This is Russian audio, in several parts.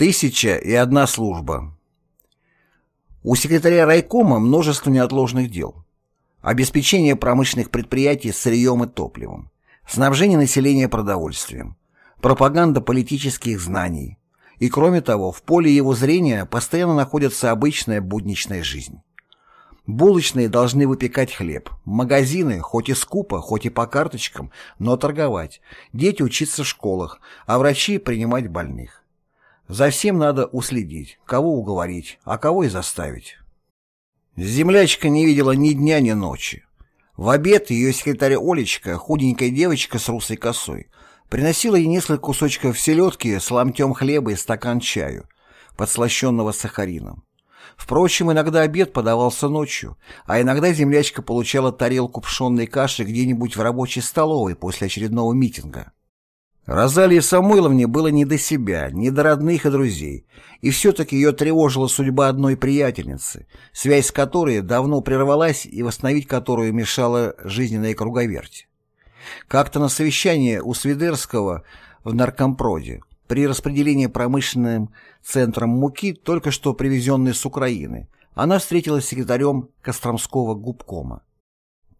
Тысяча и одна служба. У секретаря райкома множество неотложных дел. Обеспечение промышленных предприятий сырьем и топливом. Снабжение населения продовольствием. Пропаганда политических знаний. И кроме того, в поле его зрения постоянно находится обычная будничная жизнь. Булочные должны выпекать хлеб, магазины, хоть и скупо, хоть и по карточкам, но торговать, дети учиться в школах, а врачи принимать больных. За всем надо уследить, кого уговорить, а кого и заставить. Землячка не видела ни дня, ни ночи. В обед ее секретарь Олечка, худенькая девочка с русой косой, приносила ей несколько кусочков селедки с ломтем хлеба и стакан чаю, подслащенного сахарином. Впрочем, иногда обед подавался ночью, а иногда землячка получала тарелку пшенной каши где-нибудь в рабочей столовой после очередного митинга. Розалии Самойловне было не до себя, не до родных и друзей, и все-таки ее тревожила судьба одной приятельницы, связь с которой давно прервалась и восстановить которую мешала жизненная круговерть. Как-то на совещании у Свидерского в наркомпроде при распределении промышленным центром муки, только что привезенной с Украины, она встретилась с секретарем Костромского губкома.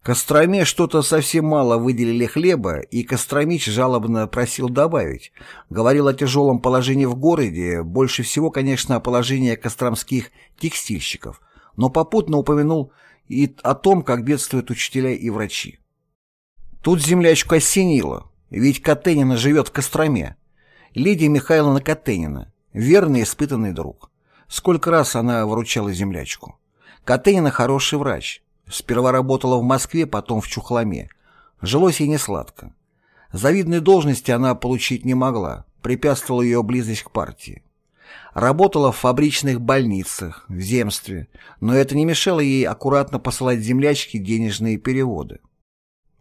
Костроме что-то совсем мало выделили хлеба, и Костромич жалобно просил добавить. Говорил о тяжелом положении в городе, больше всего, конечно, о положении костромских текстильщиков, но попутно упомянул и о том, как бедствуют учителя и врачи. Тут землячку осенило, ведь Катенина живет в Костроме. Лидия Михайловна Катенина, верный испытанный друг. Сколько раз она выручала землячку. Катенина хороший врач. Сперва работала в Москве, потом в Чухломе. Жилось ей не сладко. Завидной должности она получить не могла, препятствовала ее близость к партии. Работала в фабричных больницах, в земстве, но это не мешало ей аккуратно посылать землячке денежные переводы.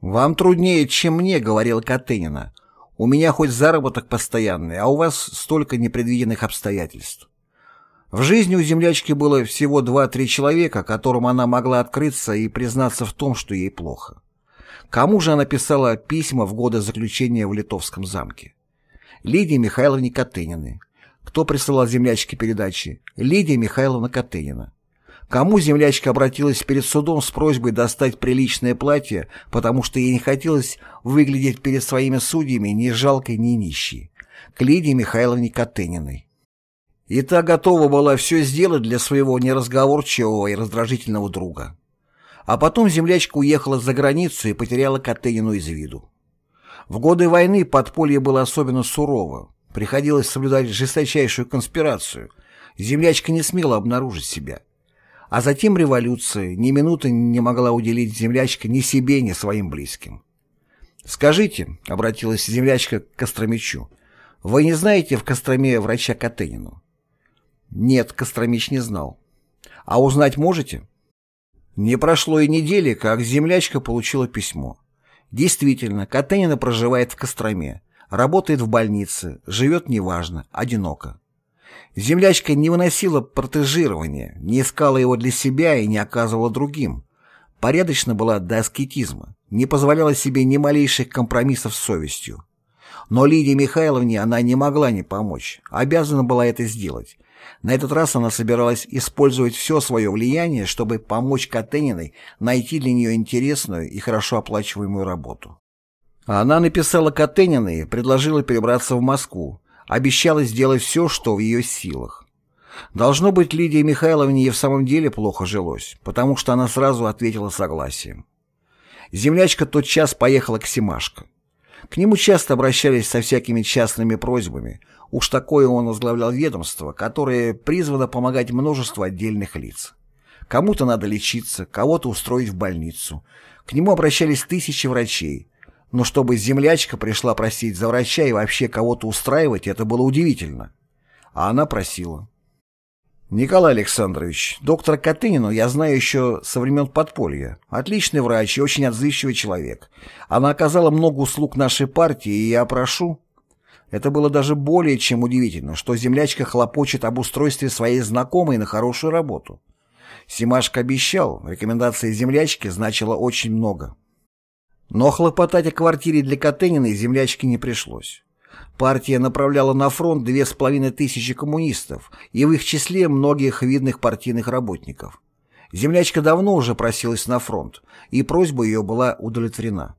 «Вам труднее, чем мне», — говорила Катынина. «У меня хоть заработок постоянный, а у вас столько непредвиденных обстоятельств». В жизни у землячки было всего два-три человека, которым она могла открыться и признаться в том, что ей плохо. Кому же она писала письма в годы заключения в Литовском замке? Лидии Михайловне Катыниной. Кто присылал землячке передачи? Лидия Михайловна Катынина. Кому землячка обратилась перед судом с просьбой достать приличное платье, потому что ей не хотелось выглядеть перед своими судьями ни жалкой, ни нищей? К Лидии Михайловне Катыниной. И та готова была все сделать для своего неразговорчивого и раздражительного друга. А потом землячка уехала за границу и потеряла Катенину из виду. В годы войны подполье было особенно сурово. Приходилось соблюдать жесточайшую конспирацию. Землячка не смела обнаружить себя. А затем революция ни минуты не могла уделить землячка ни себе, ни своим близким. «Скажите», — обратилась землячка к Костромичу, — «вы не знаете в Костроме врача Катенину?» Нет, Костромич не знал. А узнать можете? Не прошло и недели, как землячка получила письмо. Действительно, Катенина проживает в Костроме, работает в больнице, живет неважно, одиноко. Землячка не выносила протежирования, не искала его для себя и не оказывала другим. Порядочно была до аскетизма, не позволяла себе ни малейших компромиссов с совестью. Но Лидии Михайловне она не могла не помочь, обязана была это сделать, на этот раз она собиралась использовать все свое влияние, чтобы помочь Катениной найти для нее интересную и хорошо оплачиваемую работу. Она написала Катениной, предложила перебраться в Москву, обещала сделать все, что в ее силах. Должно быть, Лидии Михайловне и в самом деле плохо жилось, потому что она сразу ответила согласием. Землячка тот час поехала к Семашко. К нему часто обращались со всякими частными просьбами, Уж такое он возглавлял ведомство, которое призвано помогать множеству отдельных лиц. Кому-то надо лечиться, кого-то устроить в больницу. К нему обращались тысячи врачей. Но чтобы землячка пришла просить за врача и вообще кого-то устраивать, это было удивительно. А она просила. «Николай Александрович, доктора Катынину я знаю еще со времен подполья. Отличный врач и очень отзывчивый человек. Она оказала много услуг нашей партии, и я прошу...» Это было даже более чем удивительно, что землячка хлопочет об устройстве своей знакомой на хорошую работу. Симашка обещал, рекомендация землячки значила очень много. Но хлопотать о квартире для Катениной землячке не пришлось. Партия направляла на фронт две с половиной тысячи коммунистов, и в их числе многих видных партийных работников. Землячка давно уже просилась на фронт, и просьба ее была удовлетворена.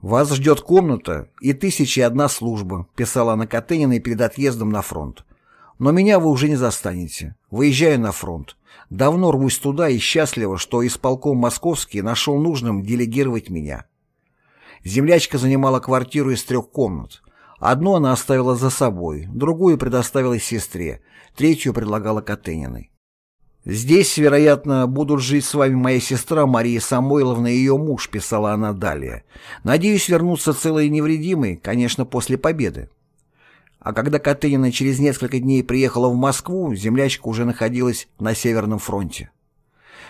«Вас ждет комната и тысяча и одна служба», писала она Катыниной перед отъездом на фронт. «Но меня вы уже не застанете. Выезжаю на фронт. Давно рвусь туда и счастлива, что исполком московский нашел нужным делегировать меня». Землячка занимала квартиру из трех комнат. Одну она оставила за собой, другую предоставила сестре, третью предлагала Катыниной. «Здесь, вероятно, будут жить с вами моя сестра Мария Самойловна и ее муж», — писала она далее. «Надеюсь вернуться целой и невредимой, конечно, после победы». А когда Катынина через несколько дней приехала в Москву, землячка уже находилась на Северном фронте.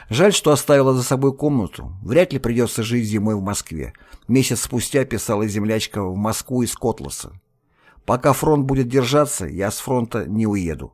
Жаль, что оставила за собой комнату. Вряд ли придется жить зимой в Москве. Месяц спустя писала землячка в Москву из Котласа. Пока фронт будет держаться, я с фронта не уеду.